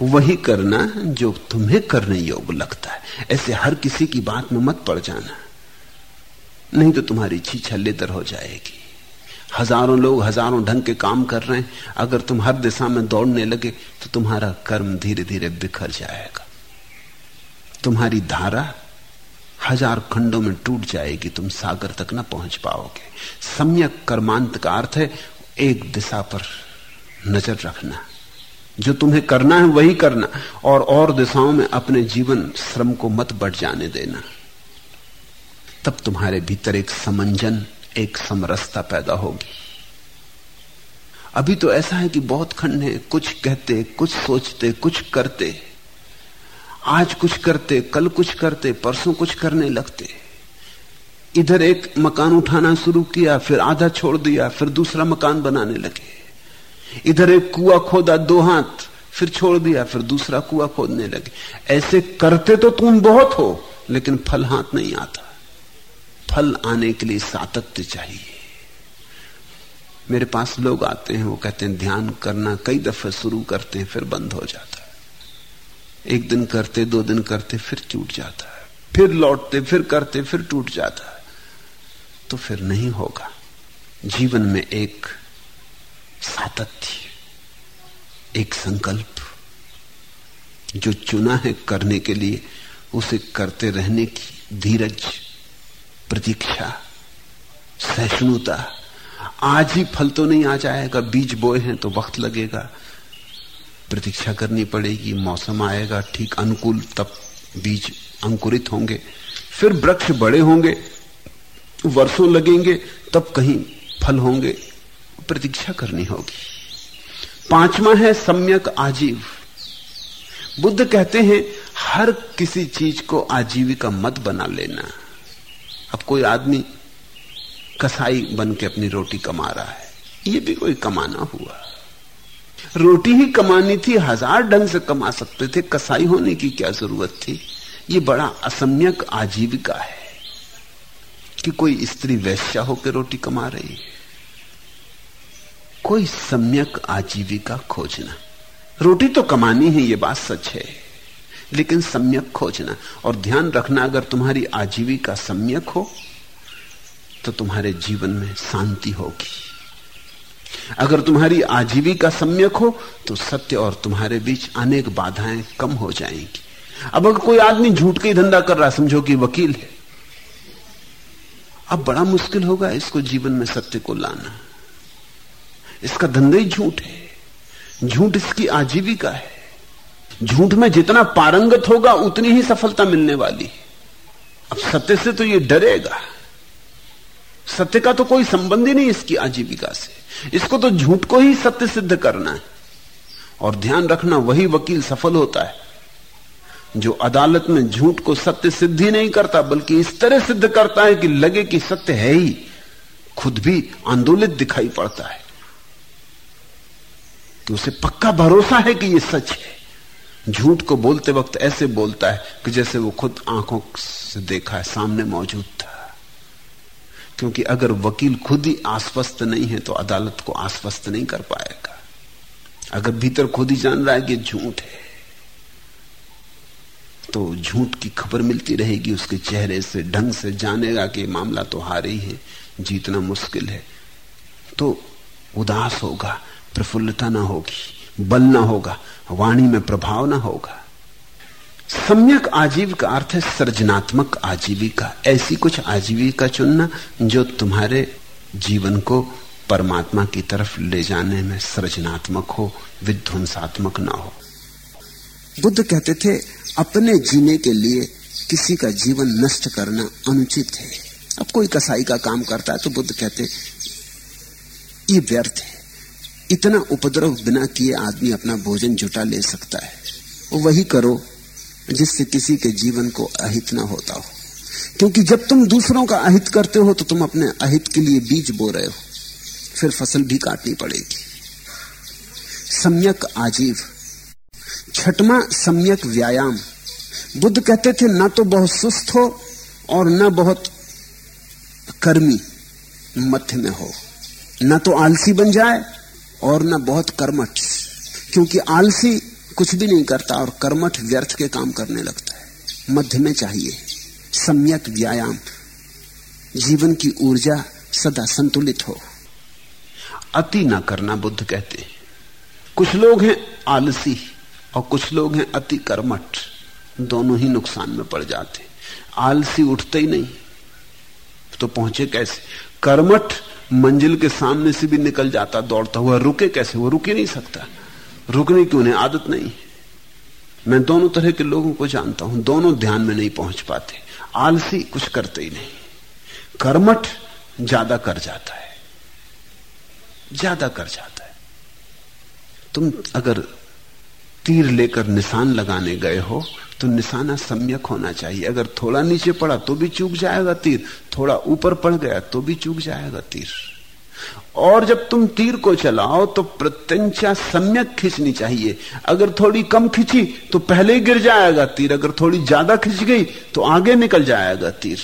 वही करना जो तुम्हें करने योग्य लगता है। ऐसे हर किसी की बात में मत पड़ जाना। नहीं तो तुम्हारी छीछा लेदर हो जाएगी। हज़ारों लोग हज़ारों ढंग के काम कर रहे हैं। अगर तुम हर दिशा में दौड़ने लगे तो तुम्हारा कर्म धीरे धीरे बिखर जाएगा। तुम्हारी धारा हज़ार खंडों में टूट जाएगी, तुम सागर तक न पहुँच पाओगे। सम्यक कर्मांत का अर्थ है, एक दिशा पर नज़र रखना। जो तुम्हें करना है, वही करना। और और दिशाओं में अपने जीवन, श्रम को मत बढ़ जाने देना। तब तुम्हारे भीतर एक समंजन, एक समरसता पैदा होगी। अभी तो ऐसा है कि बहुत खंड है, कुछ कहते, कुछ सोचते, कुछ करते। आज कुछ करते, कल कुछ करते, परसों कुछ करने लगते। इधर एक मकान उठाना शुरू किया, फिर आधा छोड़ दिया, फिर दूसरा मकान बनाने लगे। इधर एक कुआ खोदा दो हाथ, फिर छोड़ दिया, फिर दूसरा कुआ खोदने लगे। ऐसे करते तो तुम बहुत हो, लेकिन फल हाथ नहीं आता। फल आने के लिए सातत्य चाहिए। मेरे पास लोग आते हैं, वो कहते हैं, ध्यान करना, कई दफे शुरू करते हैं, फिर बंद हो जाता है। एक दिन करते, दो दिन करते, फिर टूट जाता है। फिर लौटते, फिर करते, फिर टूट जाता है। तो फिर नहीं होगा। जीवन में एक सातत्य, एक संकल्प, जो चुना है करने के लिए, उसे करते रहने की धीरज प्रतीक्षा सहिष्णुता आज ही फल तो नहीं आ जाएगा, बीज बोए हैं तो वक्त लगेगा। प्रतीक्षा करनी पड़ेगी, मौसम आएगा, ठीक अनुकूल, तब बीज अंकुरित होंगे। फिर वृक्ष बड़े होंगे, वर्षों लगेंगे, तब कहीं फल होंगे। प्रतीक्षा करनी होगी। पांचवा है सम्यक आजीव। बुद्ध कहते हैं, हर किसी चीज़ को आजीविका मत बना लेना। अब कोई आदमी कसाई बन के अपनी रोटी कमा रहा है, ये भी कोई कमाना हुआ। रोटी ही कमानी थी, हज़ार ढंग से कमा सकते थे, कसाई होने की क्या ज़रूरत थी? ये बड़ा असम्यक आजीविका है कि कोई स्त्री वैश्या होकर रोटी कमा रही है। कोई सम्यक आजीविका खोजना। रोटी तो कमानी है, ये बात सच है। लेकिन सम्यक खोजना। और ध्यान रखना, अगर तुम्हारी आजीविका सम्यक हो तो तुम्हारे जीवन में शांति होगी। अगर तुम्हारी आजीविका सम्यक हो तो सत्य और तुम्हारे बीच अनेक बाधाएँ कम हो जाएँगी। अब अगर कोई आदमी झूठ का धंधा कर रहा समझो कि वकील है, अब बड़ा मुश्किल होगा इसको जीवन में सत्य को लाना। इसका धंधा ही झूठ है। झूठ इसकी आजीविका है। झूठ में जितना पारंगत होगा, उतनी ही सफलता मिलने वाली अब सत्य से तो ये डरेगा। सत्य का तो कोई संबंध ही नहीं इसकी आजीविका से। इसको तो झूठ को ही सत्य सिद्ध करना है। और ध्यान रखना, वही वकील सफल होता है, जो अदालत में झूठ को सत्य सिद्ध ही नहीं करता, बल्कि इस तरह सिद्ध करता है कि लगे कि सत्य है ही। खुद भी आंदोलित दिखाई पड़ता है। कि उसे पक्का भरोसा है कि यह सच है। झूठ को बोलते वक्त ऐसे बोलता है कि जैसे वो खुद आँखों से देखा है, सामने मौजूद था। क्योंकि अगर वकील खुद ही आश्वस्त नहीं है तो अदालत को आश्वस्त नहीं कर पाएगा। अगर भीतर खुद ही जान रहा है कि झूठ है तो झूठ की खबर मिलती रहेगी, उसके चेहरे से, ढंग से जानेगा कि मामला तो हार ही है, जीतना मुश्किल है। तो उदास होगा, प्रफुल्लता ना होगी। बल ना होगा, वाणी में प्रभाव ना होगा। सम्यक आजीविका अर्थ है सृजनात्मक आजीविका। ऐसी कुछ आजीविका चुनना जो तुम्हारे जीवन को परमात्मा की तरफ़ ले जाने में सृजनात्मक हो, विध्वंसात्मक ना हो। बुद्ध कहते थे, अपने जीने के लिए किसी का जीवन नष्ट करना अनुचित है। अब कोई कसाई का काम करता है तो बुद्ध कहते, ये व्यर्थ है। इतना उपद्रव बिना किए आदमी अपना भोजन जुटा ले सकता है। वही करो जिससे किसी के जीवन को अहित ना होता हो। क्योंकि जब तुम दूसरों का अहित करते हो तो तुम अपने अहित के लिए बीज बो रहे हो। फिर फ़सल भी काटनी पड़ेगी। सम्यक आजीव। छठवा सम्यक व्यायाम। बुद्ध कहते थे, ना तो बहुत सुस्त हो और न बहुत कर्मी मध्य में हो। ना तो आलसी बन जाए और न बहुत कर्मठ, क्योंकि आलसी कुछ भी नहीं करता और कर्मठ व्यर्थ के काम करने लगता है। मध्य में चाहिए सम्यक व्यायाम, जीवन की ऊर्जा सदा संतुलित हो। अति ना करना बुद्ध कहते कुछ लोग हैं आलसी और कुछ लोग हैं अति कर्मठ, दोनों ही नुकसान में पड़ जाते आलसी उठते ही नहीं तो पहुँचे कैसे? कर्मठ मंजिल के सामने से भी निकल जाता, दौड़ता हुआ, रुके कैसे? वो रुक नहीं सकता। रुकने की उन्हें आदत नहीं। मैं दोनों तरह के लोगों को जानता हूँ, दोनों ध्यान में नहीं पहुँच पाते। आलसी कुछ करते ही नहीं। कर्मठ ज़्यादा कर जाता है। ज़्यादा कर जाता है। तुम अगर तीर लेकर निशान लगाने गए हो तो निशाना सम्यक होना चाहिए। अगर थोड़ा नीचे पड़ा तो भी चूक जाएगा तीर, थोड़ा ऊपर पड़ गया तो भी चूक जाएगा तीर। और जब तुम तीर को चलाओ तो प्रत्यंचा सम्यक खींचनी चाहिए। अगर थोड़ी कम खींची तो पहले ही गिर जाएगा तीर। अगर थोड़ी ज़्यादा खिंच गई तो आगे निकल जाएगा तीर।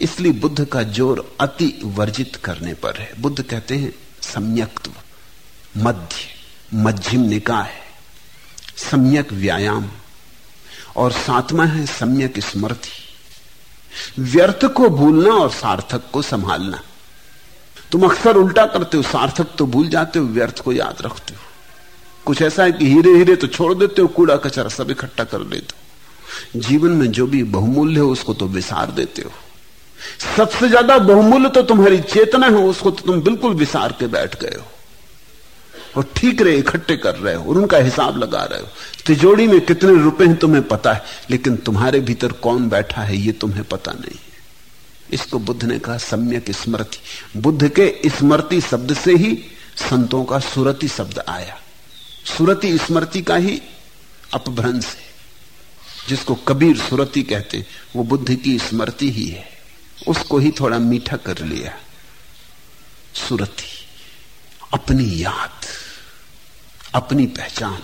इसलिए बुद्ध का ज़ोर अति वर्जित करने पर है। बुद्ध कहते हैं, सम्यक्त्व, मध्य। मध्यम निकाय सम्यक व्यायाम। और सातवा है सम्यक स्मृति। व्यर्थ को भूलना और सार्थक को संभालना। तुम अक्सर उल्टा करते हो, सार्थक तो भूल जाते हो, व्यर्थ को याद रखते हो। कुछ ऐसा है कि हीरे हीरे तो छोड़ देते हो, कूड़ा कचरा सब इकट्ठा कर लेते हो। जीवन में जो भी बहुमूल्य हो, उसको तो विसार देते हो। सबसे ज़्यादा बहुमूल्य तो तुम्हारी चेतना है, उसको तो तुम बिल्कुल विसार के बैठ गए हो। और ठीक रहे, इकट्ठे कर रहे हो और उनका हिसाब लगा रहे हो। तिजोड़ी में कितने रुपए हैं तुम्हें पता है, लेकिन तुम्हारे भीतर कौन बैठा है ये तुम्हें पता नहीं इसको बुद्ध ने कहा, सम्यक स्मृति। बुद्ध के स्मृति शब्द से ही संतों का सुरति शब्द आया। सुरति स्मृति का ही अपभ्रंश है। जिसको कबीर सुरति कहते, वो बुद्ध की स्मृति ही है। उसको ही थोड़ा मीठा कर लिया। सुरति, अपनी याद। अपनी पहचान,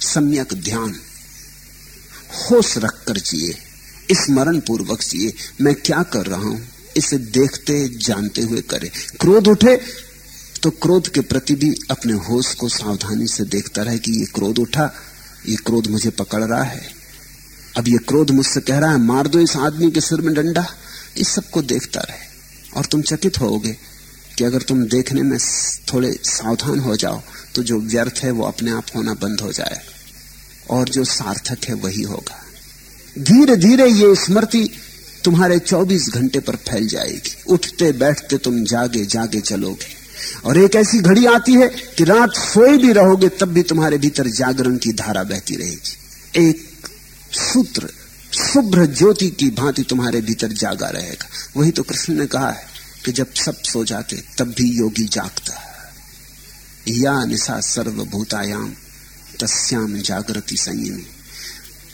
सम्यक ध्यान, होश रखकर जिए स्मरण पूर्वक जिए, मैं क्या कर रहा हूँ? इसे देखते, जानते हुए करे। क्रोध उठे तो क्रोध के प्रति भी अपने होश को सावधानी से देखता रहे कि ये क्रोध उठा, ये क्रोध मुझे पकड़ रहा है। अब ये क्रोध मुझसे कह रहा है, मार दो इस आदमी के सिर में डंडा। इस सबको देखता रहे। और तुम चकित होोगे कि अगर तुम देखने में थोड़े सावधान हो जाओ तो जो व्यर्थ है वो अपने आप होना बंद हो जाए, और जो सार्थक है वही होगा। धीरे धीरे ये स्मृति तुम्हारे 24 घंटे पर फैल जाएगी। उठते बैठते तुम जागे जागे चलोगे। और एक ऐसी घड़ी आती है कि रात सोए भी रहोगे, तब भी तुम्हारे भीतर जागरण की धारा बहती रहेगी। एक सूत्र, शुभ्र ज्योति की भांति तुम्हारे भीतर जागा रहेगा। वही तो कृष्ण ने कहा है कि जब सब सो जाते, तब भी योगी जागता या निशा सर्वभूतायाम, तस्याम जागृति संयमी।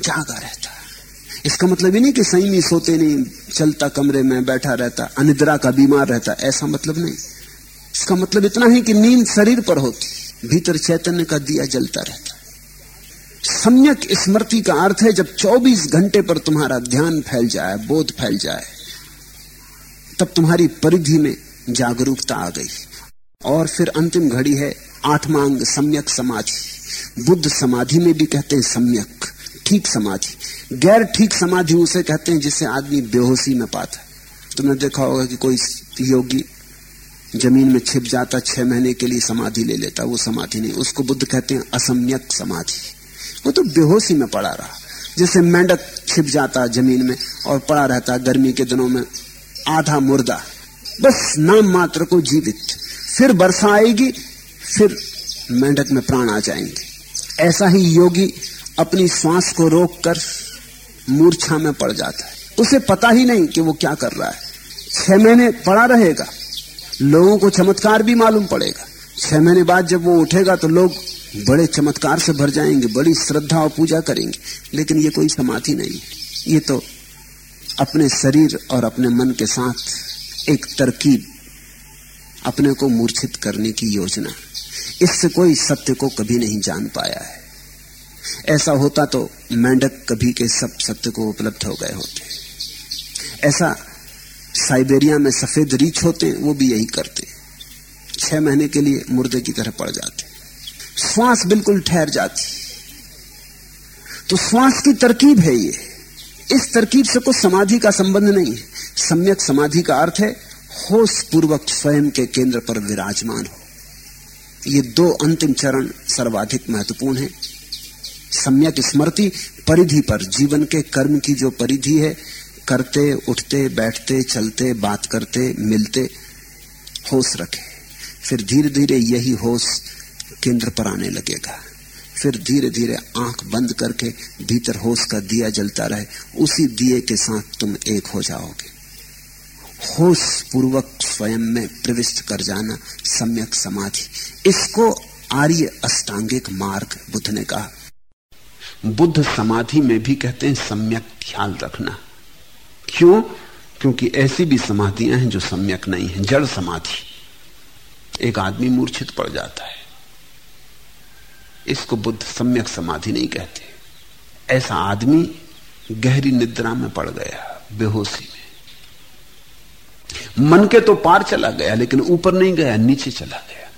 जागा रहता इसका मतलब ही नहीं कि संयमी सोते नहीं, चलता कमरे में, बैठा रहता, अनिद्रा का बीमार रहता, ऐसा मतलब नहीं। इसका मतलब इतना ही कि नींद शरीर पर होती, भीतर चैतन्य का दिया जलता रहता। सम्यक स्मृति का अर्थ है जब 24 घंटे पर तुम्हारा ध्यान फैल जाए, बोध फैल जाए तब तुम्हारी परिधि में जागरूकता आ गई। और फिर अंतिम घड़ी है आठवां अंग सम्यक समाधि। बुद्ध समाधि में भी कहते हैं सम्यक, ठीक समाधि। गैर ठीक समाधि उसे कहते हैं जिसे आदमी बेहोशी में पाता तुमने देखा होगा कि कोई योगी ज़मीन में छिप जाता, छह महीने के लिए समाधि ले लेता, वो समाधि नहीं। उसको बुद्ध कहते हैं असम्यक समाधि। वो तो बेहोशी में पड़ा रहा जैसे मेंढक छिप जाता ज़मीन में और पड़ा रहता। गर्मी के दिनों में आधा मुर्दा। बस नाम मात्र को जीवित। फिर वर्षा आएगी, फिर मेंढक में प्राण आ जाएँगे। ऐसा ही योगी अपनी श्वास को रोककर मूर्छा में पड़ जाता है। उसे पता ही नहीं कि वो क्या कर रहा है। छह महीने पड़ा रहेगा। लोगों को चमत्कार भी मालूम पड़ेगा। छह महीने बाद जब वो उठेगा तो लोग बड़े चमत्कार से भर जाएँगे, बड़ी श्रद्धा और पूजा करेंगे। लेकिन ये कोई समाधि नहीं ये तो अपने शरीर और अपने मन के साथ एक तरकीब, अपने को मूर्छित करने की योजना। इससे कोई सत्य को कभी नहीं जान पाया है। ऐसा होता तो मेंढक कभी के सब सत्य को उपलब्ध हो गए होते। ऐसा साइबेरिया में सफ़ेद रीछ होते, वो भी यही करते। छह महीने के लिए मुर्दे की तरह पड़ जाते। श्वास बिल्कुल ठहर जाती। तो श्वास की तरकीब है ये। इस तरकीब से कुछ समाधि का संबंध नहीं। है सम्यक समाधि का अर्थ है होश पूर्वक स्वयं के केंद्र पर विराजमान हो। ये दो अंतिम चरण सर्वाधिक महत्वपूर्ण है। सम्यक स्मृति परिधि पर, जीवन के कर्म की जो परिधि है, करते, उठते, बैठते, चलते, बात करते, मिलते, होश रखे। फिर धीरे धीरे यही होश केंद्र पर आने लगेगा। फिर धीरे धीरे आँख बंद करके भीतर होश का दिया जलता रहे। उसी दिए के साथ तुम एक हो जाओगे। होश पूर्वक स्वयं में प्रविष्ट कर जाना सम्यक समाधि। इसको आर्य अष्टांगिक मार्ग, बुद्ध ने कहा। बुद्ध समाधि में भी कहते हैं सम्यक ख्याल रखना। क्यों? क्योंकि ऐसी भी समाधियाँ हैं जो सम्यक नहीं है, जड़ समाधि। एक आदमी मूर्छित पड़ जाता है। इसको बुद्ध सम्यक समाधि नहीं कहते। ऐसा आदमी गहरी निद्रा में पड़ गया, बेहोशी में। मन के तो पार चला गया, लेकिन ऊपर नहीं गया, नीचे चला गया।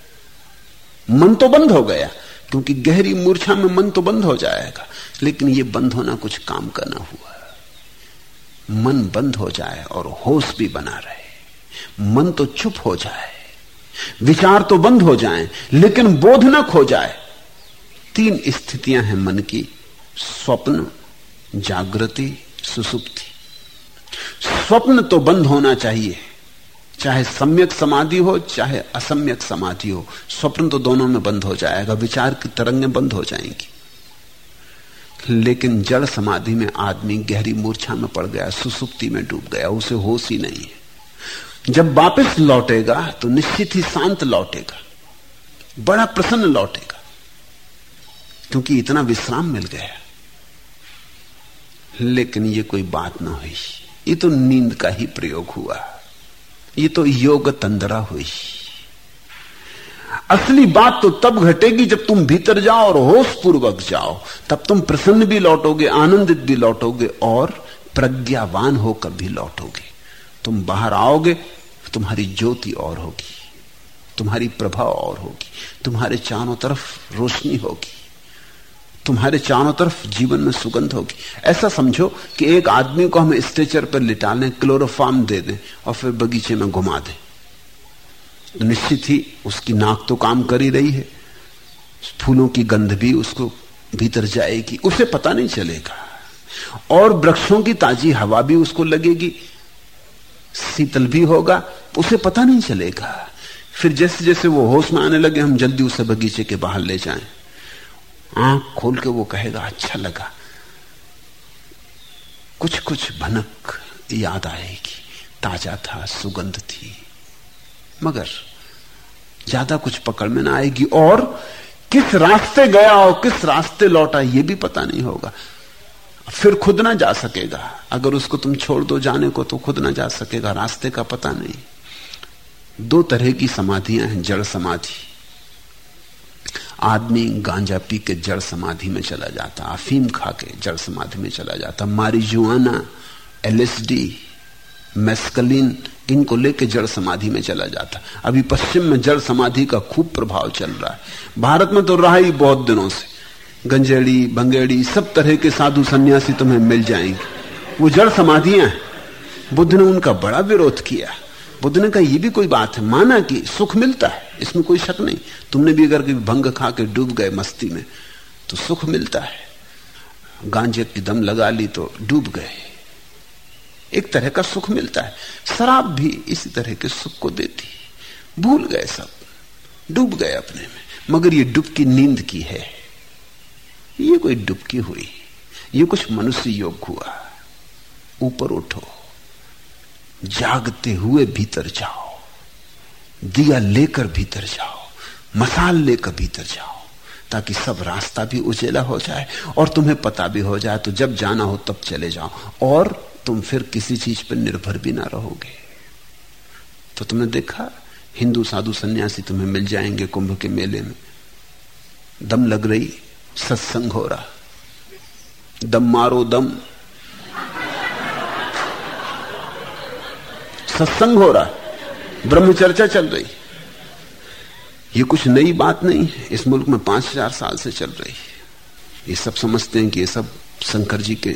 मन तो बंद हो गया, क्योंकि गहरी मूर्छा में मन तो बंद हो जाएगा, लेकिन यह बंद होना कुछ काम का ना हुआ। मन बंद हो जाए और होश भी बना रहे। मन तो चुप हो जाए, विचार तो बंद हो जाए, लेकिन बोध न खो जाए। तीन स्थितियाँ हैं मन की। स्वप्न, जागृति, सुसुप्ति। स्वप्न तो बंद होना चाहिए। चाहे सम्यक समाधि हो, चाहे असम्यक समाधि हो, स्वप्न तो दोनों में बंद हो जाएगा, विचार की तरंगें बंद हो जाएँगी। लेकिन जड़ समाधि में आदमी गहरी मूर्छा में पड़ गया, सुसुप्ति में डूब गया, उसे होश ही नहीं है। जब वापस लौटेगा तो निश्चित ही शांत लौटेगा, बड़ा प्रसन्न लौटेगा। क्योंकि इतना विश्राम मिल गया। लेकिन ये कोई बात ना हुई। ये तो नींद का ही प्रयोग हुआ। ये तो योग तंद्रा हुई। असली बात तो तब घटेगी जब तुम भीतर जाओ और होश पूर्वक जाओ। तब तुम प्रसन्न भी लौटोगे, आनंदित भी लौटोगे और प्रज्ञावान होकर भी लौटोगे। तुम बाहर आओगे, तुम्हारी ज्योति और होगी। तुम्हारी प्रभाव और होगी। तुम्हारे चारों तरफ़ रोशनी होगी। तुम्हारे चारों तरफ़ जीवन में सुगंध होगी। ऐसा समझो कि एक आदमी को हम स्ट्रेचर पर लिटा लें क्लोरोफार्म दे दें और फिर बगीचे में घुमा दें। तो निश्चित ही उसकी नाक तो काम कर ही रही है। फूलों की गंध भी उसको भीतर जाएगी, उसे पता नहीं चलेगा। और वृक्षों की ताजी हवा भी उसको लगेगी। शीतल भी होगा, उसे पता नहीं चलेगा। फिर जैसे जैसे वो होश में आने लगे, हम जल्दी उसे बगीचे के बाहर ले जाएँ। आँख खोल के वो कहेगा अच्छा लगा। कुछ कुछ भनक याद आएगी। ताज़ा था, सुगंध थी। मगर ज़्यादा कुछ पकड़ में ना आएगी और किस रास्ते गया और किस रास्ते लौटा, ये भी पता नहीं होगा। फिर खुद ना जा सकेगा। अगर उसको तुम छोड़ दो जाने को तो खुद ना जा सकेगा। रास्ते का पता नहीं। दो तरह की समाधियाँ हैं, जड़ समाधि। आदमी गांजा पी के जड़ समाधि में चला जाता, अफीम खा के जड़ समाधि में चला जाता मारी जुआना एलएसडी, मेस्कलिन, इनको लेके जड़ समाधि में चला जाता। अभी पश्चिम में जड़ समाधि का खूब प्रभाव चल रहा है। भारत में तो रहा ही बहुत दिनों से। गंजेड़ी भंगेड़ी सब तरह के साधु सन्यासी तुम्हें मिल जाएँगे। वो जड़ समाधियाँ हैं। बुद्ध ने उनका बड़ा विरोध किया। बुद्ध ने कहा यह भी कोई बात है, माना कि सुख मिलता है, इसमें कोई शक नहीं। तुमने भी अगर भंग खा के डूब गए मस्ती में तो सुख मिलता है। गांजे की दम लगा ली तो डूब गए। एक तरह का सुख मिलता है। शराब भी इसी तरह के सुख को देती भूल गए सब, डूब गए अपने में। मगर ये डुबकी नींद की है। ये कोई डुबकी हुई, ये कुछ मनुष्य योग हुआ। ऊपर उठो। जागते हुए भीतर जाओ। दिया लेकर भीतर जाओ। मसाल लेकर भीतर जाओ। ताकि सब रास्ता भी उजेला हो जाए और तुम्हें पता भी हो जाए तो जब जाना हो तब चले जाओ। और तुम फिर किसी चीज़ पर निर्भर भी ना रहोगे। तो तुमने देखा, हिंदू साधु सन्यासी तुम्हें मिल जाएँगे कुंभ के मेले में। दम लग रही, सत्संग हो रहा। दम मारो दम। सत्संग हो रहा ब्रह्मचर्चा चल रही। ये कुछ नई बात नहीं है। इस मुल्क में पाँच हज़ार साल से चल रही है। ये सब समझते हैं कि ये सब शंकर जी के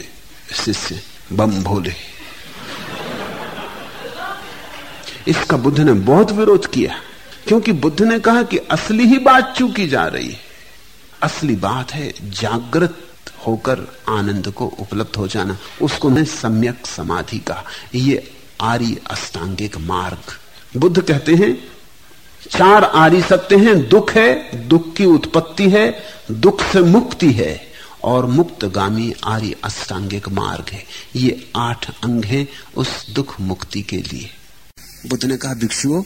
शिष्य बम भोले। इसका बुद्ध ने बहुत विरोध किया। क्योंकि बुद्ध ने कहा कि असली ही बात चूकी जा रही है। असली बात है जागृत होकर आनंद को उपलब्ध हो जाना। उसको मैं सम्यक समाधि का ये आर्य अष्टांगिक मार्ग। बुद्ध कहते हैं चार आर्य सत्य हैं दुख है दुख की उत्पत्ति है दुख से मुक्ति है और मुक्तगामी आर्य अष्टांगिक मार्ग है। ये आठ अंग हैं उस दुख मुक्ति के लिए। बुद्ध ने कहा भिक्षुओं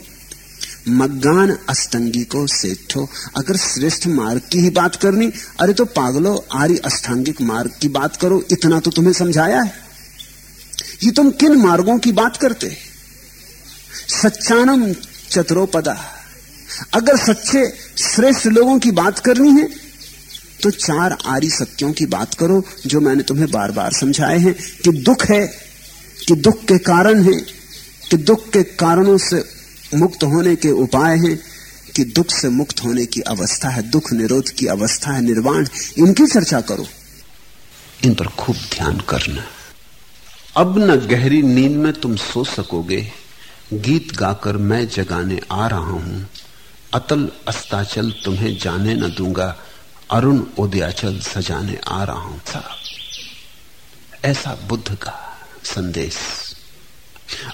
मज्ञान अष्टंगी को सेठो अगर श्रेष्ठ मार्ग की ही बात करनी अरे तो पागलो आर्य अष्टांगिक मार्ग की बात करो इतना तो तुम्हें समझाया है। ये तुम किन मार्गों की बात करते सच्चानम चतुरोपदा। अगर सच्चे श्रेष्ठ लोगों की बात करनी है तो चार आरी सत्यों की बात करो, जो मैंने तुम्हें बार बार समझाए हैं कि दुख है, कि दुख के कारण है, कि दुख के कारणों से मुक्त होने के उपाय हैं, कि दुख से मुक्त होने की अवस्था है, दुख निरोध की अवस्था है, निर्वाण। इनकी चर्चा करो। इन पर खूब ध्यान करना। अब न गहरी नींद में तुम सो सकोगे। गीत गाकर मैं जगाने आ रहा हूँ। अतल अस्ताचल तुम्हें जाने न दूँगा। अरुण उदयाचल सजाने आ रहा हूँ। साहब, ऐसा बुद्ध का संदेश।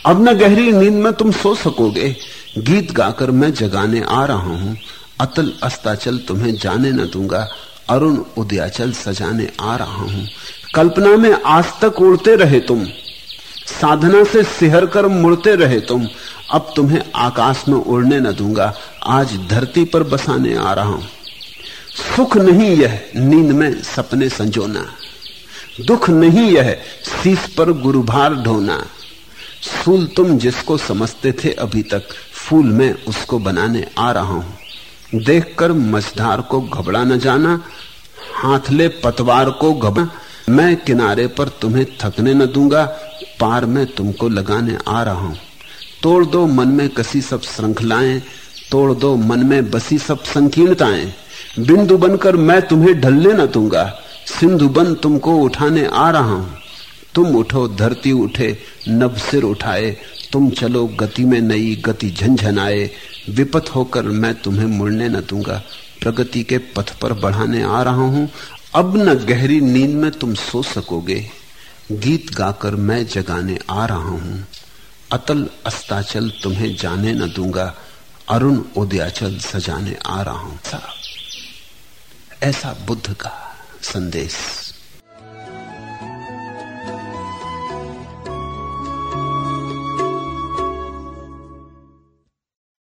अब न गहरी नींद में तुम सो सकोगे। गीत गाकर मैं जगाने आ रहा हूँ। अतल अस्ताचल तुम्हें जाने न दूँगा। अरुण उदयाचल सजाने आ रहा हूँ। कल्पना में आज तक उड़ते रहे तुम। साधना से सिहर कर मुड़ते रहे तुम। अब तुम्हें आकाश में उड़ने न दूँगा। आज धरती पर बसाने आ रहा हूँ। सुख नहीं यह नींद में सपने संजोना। दुख नहीं यह शीश पर गुरुभार ढोना। फूल तुम जिसको समझते थे अभी तक, फूल में उसको बनाने आ रहा हूँ। देखकर मझधार को घबरा न जाना, हाथ ले पतवार को घबरा मैं किनारे पर तुम्हें थकने न दूँगा, पार में तुमको लगाने आ रहा हूँ। तोड़ दो मन में कसी सब श्रृंखलाएँ, तोड़ दो मन में बसी सब संकीर्णताएँ। बिंदु बनकर मैं तुम्हें ढलने न दूँगा, सिंधु बन तुमको उठाने आ रहा हूँ। तुम उठो, धरती उठे नब सिर उठाए, तुम चलो गति में नई गति झंझनाए। विपत होकर मैं तुम्हें मुड़ने न दूँगा, प्रगति के पथ पर बढ़ाने आ रहा हूँ। अब न गहरी नींद में तुम सो सकोगे। गीत गाकर मैं जगाने आ रहा हूँ। अतल अस्ताचल तुम्हें जाने न दूँगा। अरुण उदयाचल सजाने आ रहा हूँ। ऐसा बुद्ध का संदेश।